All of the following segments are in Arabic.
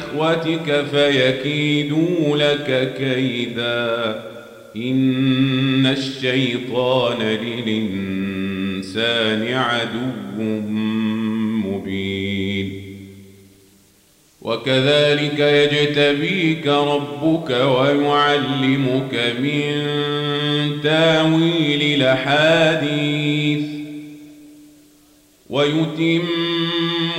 إخوتك فيكيدوا لك كيدا. إن الشيطان للإنسان عدو مبين. وكذلك يجتبيك ربك ويعلمك من تاويل الأحاديث. ويتم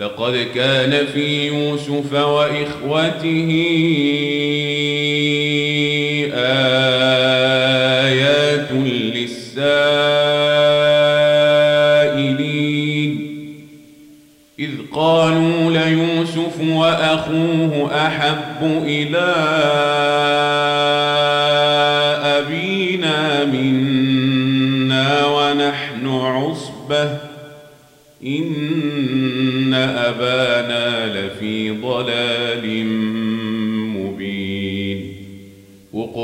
لقد كان في يوسف وإخوته آيات للسائلين. إذ قالوا ليوسف وأخوه أحب إلى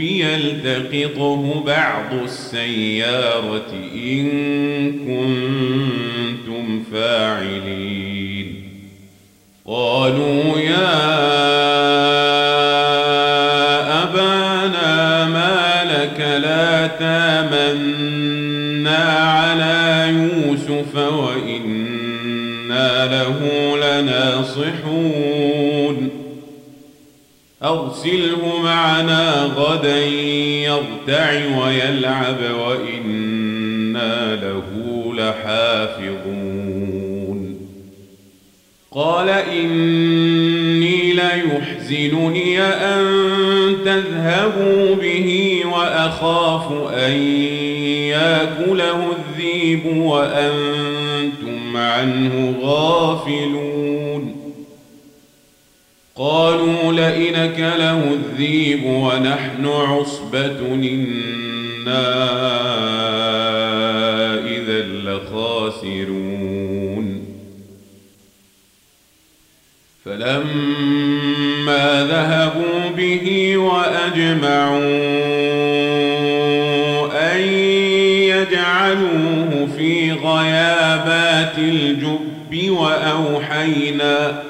يلتقطه بعض السيارة إن كنتم فاعلين. قالوا يا أبانا ما لك لا تامنا على يوسف وإنا له لناصحون. أرسله معنا غدا يرتع ويلعب وإنا له لحافظون. قال إني ليحزنني أن تذهبوا به وأخاف أن يأكله الذيب وأنتم عنه غافلون. قالوا لئن أكله الذيب ونحن عصبة إنا إذا لخاسرون. فلما ذهبوا به وأجمعوا أن يجعلوه في غيابات الجب وأوحينا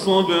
فصبر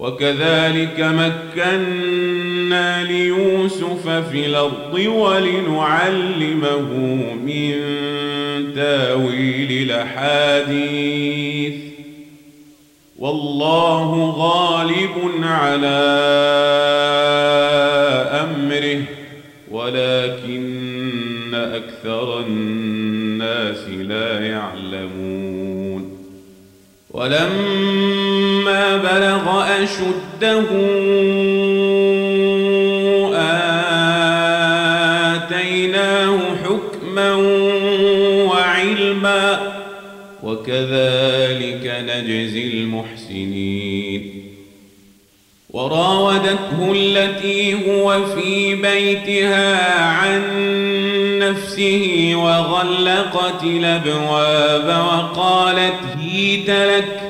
وكذلك مكنا ليوسف في الأرض ولنعلمه من تأويل الأحاديث. والله غالب على أمره ولكن أكثر الناس لا يعلمون. ولما بلغ أشده آتيناه حكما وعلما وكذلك نجزي المحسنين وراودته التي هو في بيتها عن نفسه وغلقت الابواب وقالت هيت لك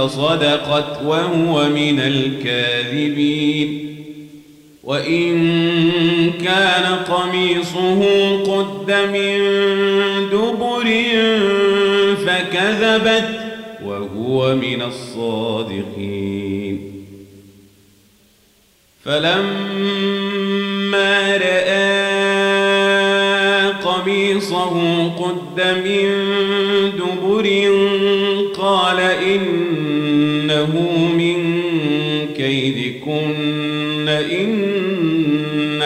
فصدقت وهو من الكاذبين. وإن كان قميصه قد من دبر فكذبت وهو من الصادقين. فلما رأى قميصه قد من دبر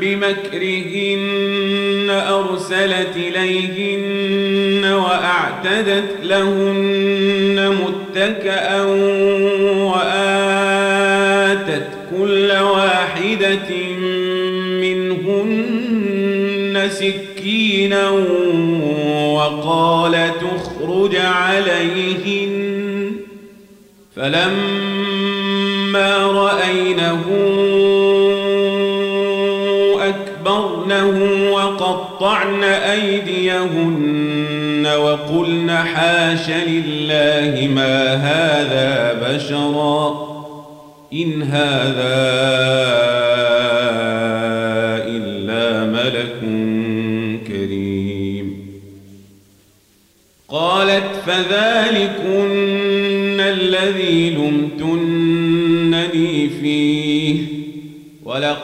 بمكرهن أرسلت إليهن وأعتدت لهن متكأ وآتت كل واحدة منهن سكينا وقال تخرج عليهن فلما رأينه وقطعن أيديهن وقلن حاش لله ما هذا بشرا إن هذا إلا ملك كريم. قالت فذلكن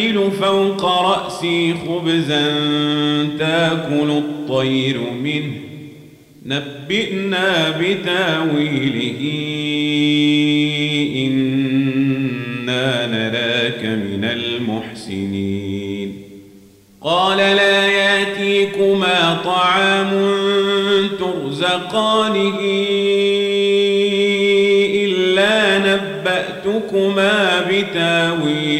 أحمل فوق رأسي خبزا تاكل الطير منه. نبئنا بتاويله إنا نراك من المحسنين. قال لا ياتيكما طعام ترزقانه إلا نبأتكما بتاويله.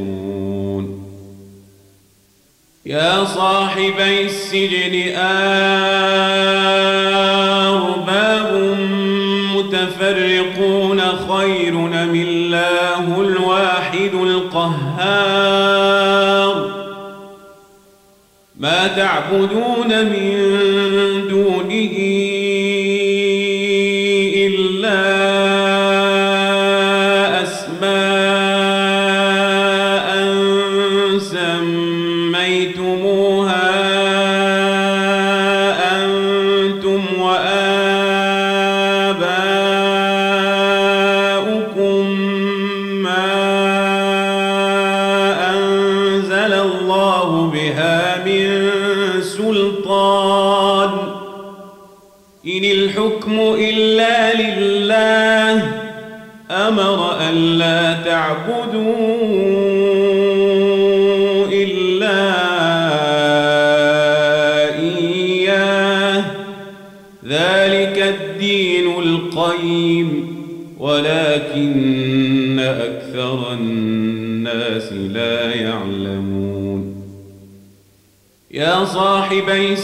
يا صاحبي السجن أرباب متفرقون خير من الله الواحد القهار؟ ما تعبدون من دونه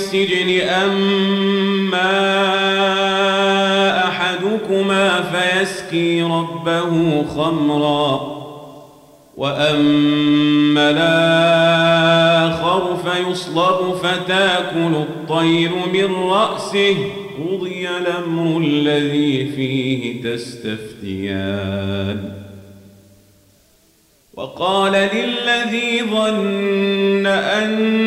السجن أما أحدكما فيسكي ربه خمرًا وأما الآخر فيصلب فتاكل الطير من رأسه قضي الأمر الذي فيه تستفتيان. وقال للذي ظن أنه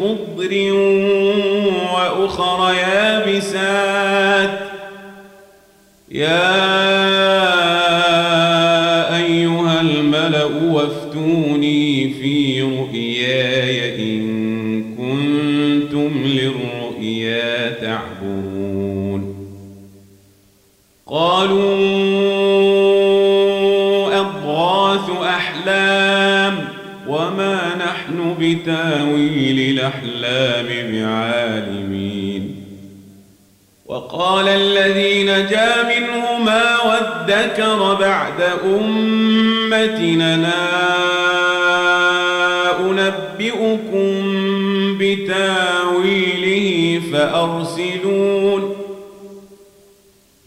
خضر وأخر يابسات. يا أيها الملأ وافتوني في رؤياي إن كنتم للرؤيا تعبرون قالوا نحن بتاويل الأحلام بعالمين. وقال الذي نجا منهما وادكر بعد أمتنا أنبئكم بتاويله فأرسلون.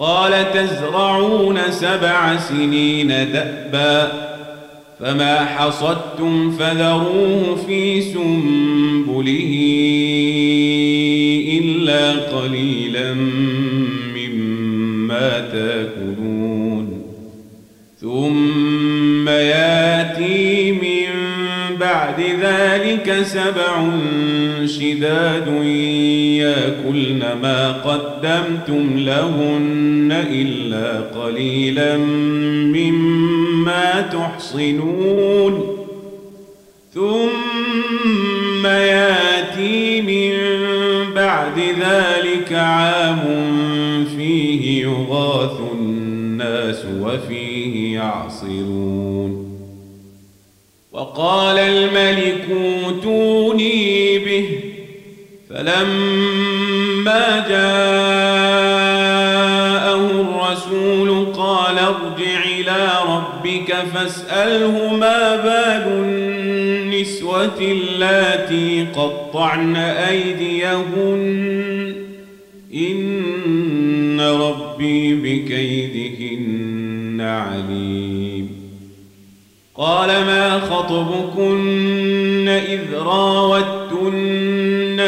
قال تزرعون سبع سنين دأبا فما حصدتم فذروه في سنبله إلا قليلا مما تأكلون. ثم ياتي من بعد ذلك سبع شداد ياكلن ما قدمتم لهن إلا قليلا مما تحصنون. ثم ياتي من بعد ذلك عام فيه يغاث الناس وفيه يعصرون. وقال الملك أوتوني به. فلما جاءه الرسول قال ارجع إلى ربك فاسأله ما بال النسوة اللاتي قطعن أيديهن. إن ربي بكيدهن عليم. قال ما خطبكن إذ راوتن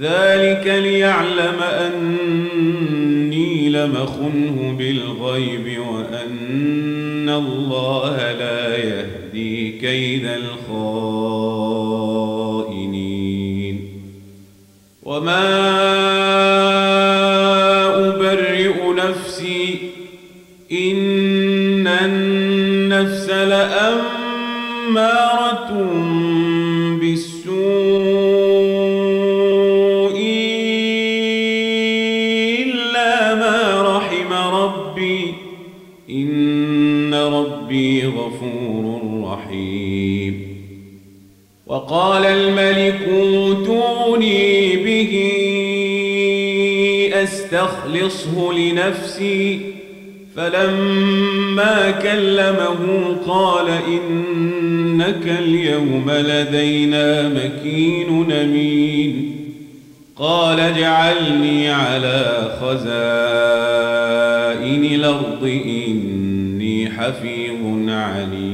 ذلك ليعلم أني لمخنه بالغيب وأن الله لا يهدي كيد الخائنين. وما أبرئ نفسي إن النفس لأمارة وقال الملك اوتوني به أستخلصه لنفسي. فلما كلمه قال إنك اليوم لدينا مكين أمين. قال اجعلني على خزائن الأرض إني حفيظ عليم.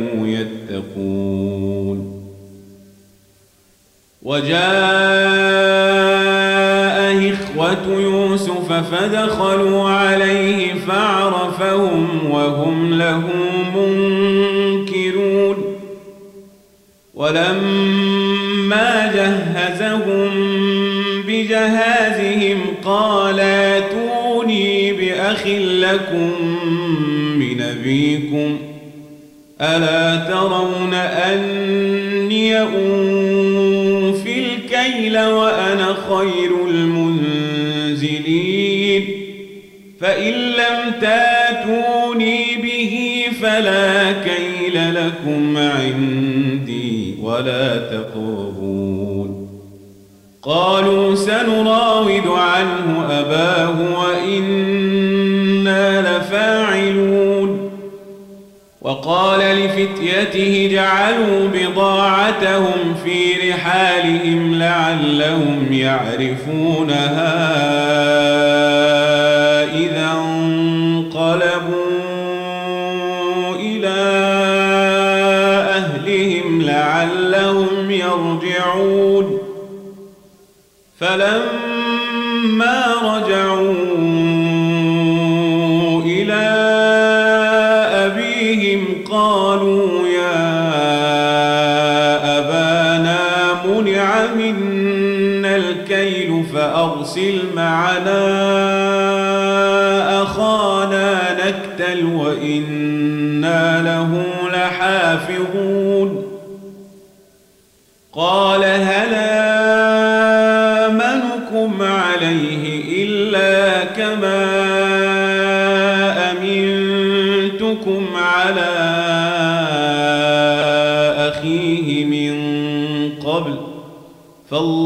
وجاء إخوة يوسف فدخلوا عليه فعرفهم وهم له منكرون. ولما جهزهم بجهازهم قال أتوني بأخ لكم من أبيكم ۖ؟ ألا ترون أني الكيل وأنا خير المنزلين. فإن لم تاتوني به فلا كيل لكم عندي ولا تقربون. قالوا سنراود عنه أباه وإنا وقال لفتيته جعلوا بضاعتهم في رحالهم لعلهم يعرفونها إذا انقلبوا إلى أهلهم لعلهم يرجعون. فلما رجعوا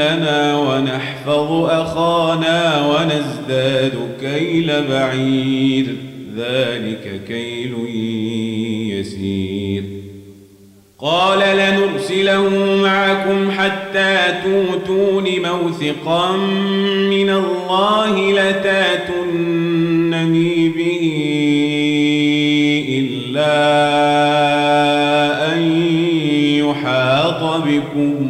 أهلنا ونحفظ أخانا ونزداد كيل بعير. ذلك كيل يسير. قال لنرسله معكم حتى توتون موثقا من الله لتاتونني به إلا أن يحاط بكم.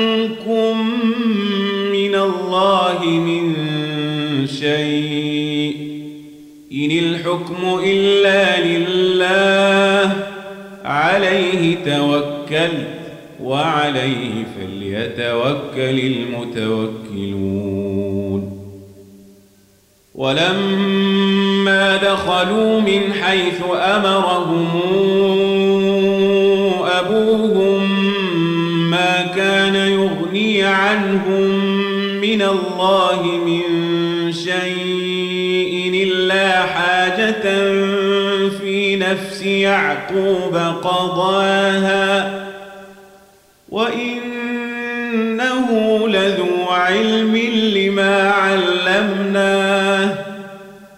شيء. إن الحكم إلا لله عليه توكلت وعليه فليتوكل المتوكلون. ولما دخلوا من حيث أمرهم أبوهم ما كان يغني عنهم من الله يعقوب قضاها وإنه لذو علم لما علمناه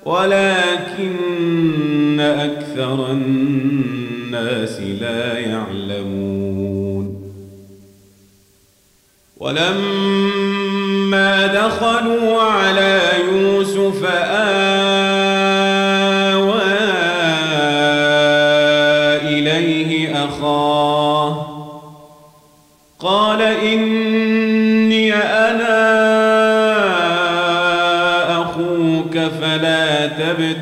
ولكن أكثر الناس لا يعلمون. ولما دخلوا على يوسف آوى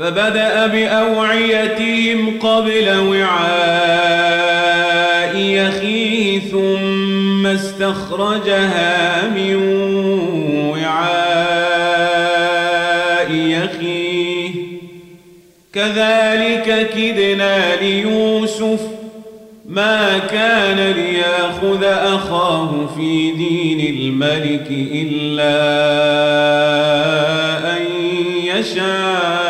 فبدأ بأوعيتهم قبل وعاء أخيه ثم استخرجها من وعاء أخيه كذلك كدنا ليوسف ما كان ليأخذ أخاه في دين الملك إلا أن يشاء.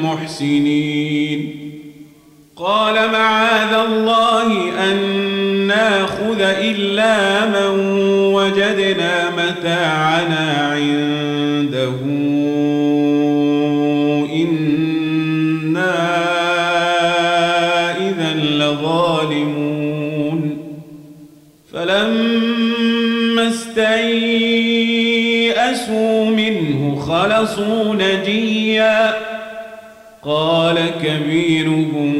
المحسنين. قال معاذ الله أن ناخذ إلا من وجدنا متاعنا عنده. خلصوا نجيا قال كبيرهم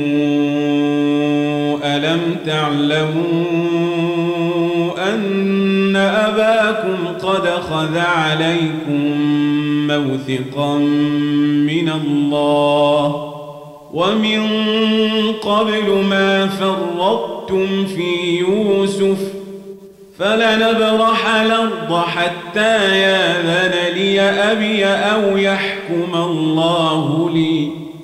ألم تعلموا أن أباكم قد خذ عليكم موثقا من الله ومن قبل ما فرطتم في يوسف فلنبرح الأرض حتى ياذن لي أبي أو يحكم الله لي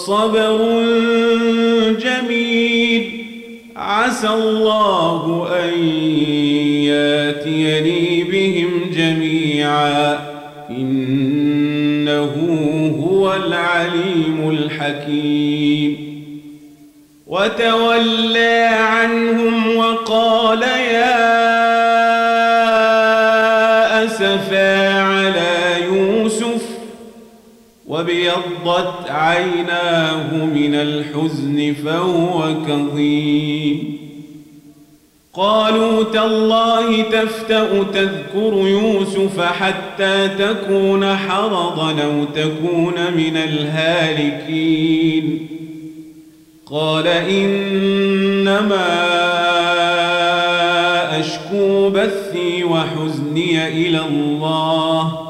فصبر جميل. عسى الله أن ياتيني بهم جميعا. إنه هو العليم الحكيم. وتولى عنهم وقال يا وابيضت عيناه من الحزن فهو كظيم. قالوا تالله تفتأ تذكر يوسف حتى تكون حرضا أو تكون من الهالكين. قال إنما أشكو بثي وحزني إلى الله.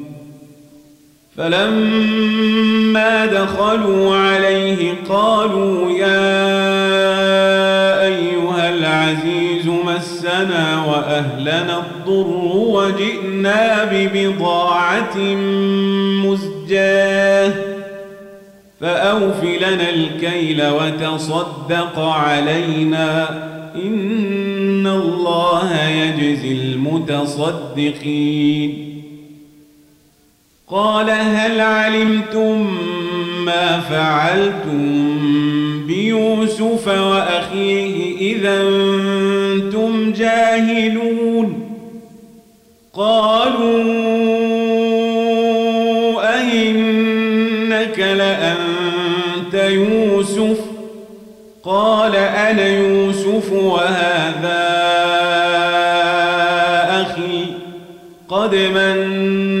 فلما دخلوا عليه قالوا يا أيها العزيز مسنا وأهلنا الضر وجئنا ببضاعة مزجاه فأوف لنا الكيل وتصدق علينا إن الله يجزي المتصدقين قال هل علمتم ما فعلتم بيوسف وأخيه إذا أنتم جاهلون؟ قالوا أئنك لأنت يوسف؟ قال أنا يوسف وهذا أخي قد من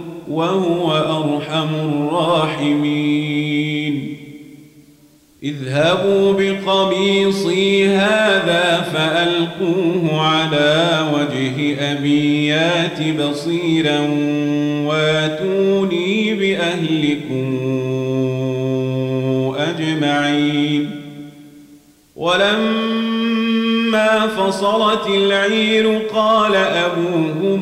وهو أرحم الراحمين. اذهبوا بقميصي هذا فألقوه على وجه أبيات بصيرا واتوني بأهلكم أجمعين. ولما فصلت العير قال أبوهم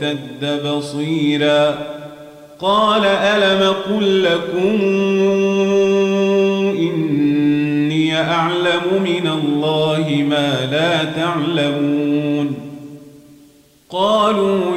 فارتد بصيرا. قال ألم قل لكم إني أعلم من الله ما لا تعلمون؟ قالوا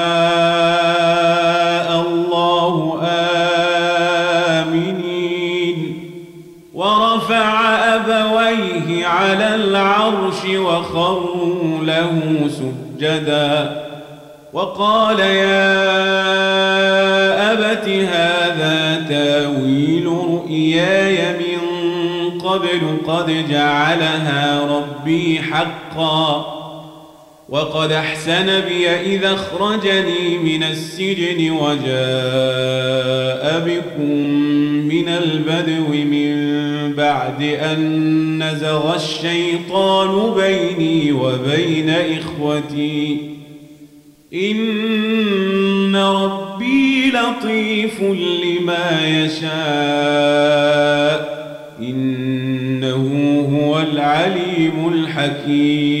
على العرش وخروا له سجدا. وقال يا أبت هذا تاويل رؤياي من قبل قد جعلها ربي حقا. وقد أحسن بي إذا أخرجني من السجن وجاء بكم من البدو من بعد أن نزغ الشيطان بيني وبين إخوتي. إن ربي لطيف لما يشاء. إنه هو العليم الحكيم.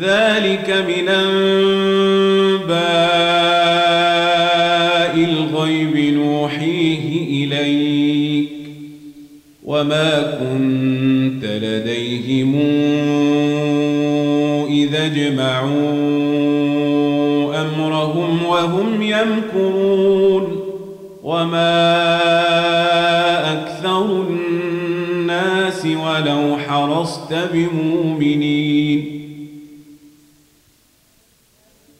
ذلك من أنباء الغيب نوحيه إليك وما كنت لديهم إذا أجمعوا أمرهم وهم يمكرون وما أكثر الناس ولو حرصت بمؤمنين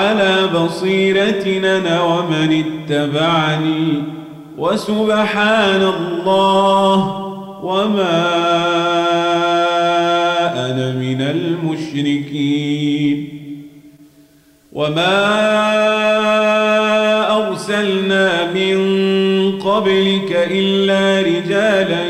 على بصيرتنا ومن اتبعني. وسبحان الله وما أنا من المشركين. وما أرسلنا من قبلك إلا رجالا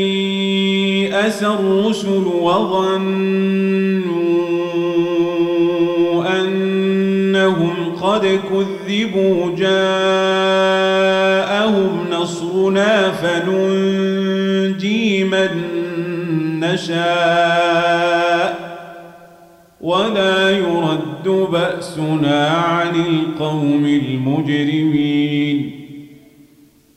استيأس الرسل وظنوا أنهم قد كذبوا جاءهم نصرنا فننجي من نشاء ولا يرد بأسنا عن القوم المجرمين